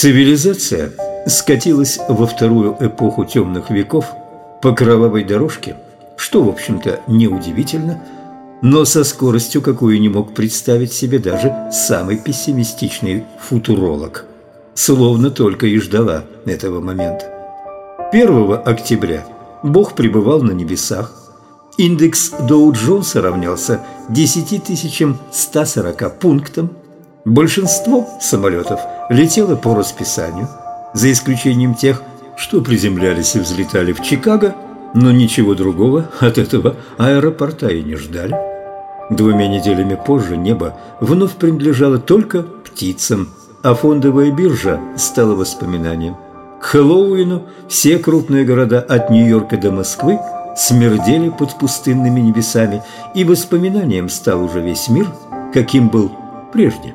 Цивилизация скатилась во вторую эпоху темных веков по кровавой дорожке, что, в общем-то, неудивительно, но со скоростью, какую не мог представить себе даже самый пессимистичный футуролог. Словно только и ждала этого момента. 1 октября Бог пребывал на небесах. Индекс Доу-Джонса равнялся 10 140 пунктам. Большинство самолетов летело по расписанию, за исключением тех, что приземлялись и взлетали в Чикаго, но ничего другого от этого аэропорта и не ждали. Двумя неделями позже небо вновь принадлежало только птицам, а фондовая биржа стала воспоминанием. К Хэллоуину все крупные города от Нью-Йорка до Москвы смердели под пустынными небесами, и воспоминанием стал уже весь мир, каким был прежде.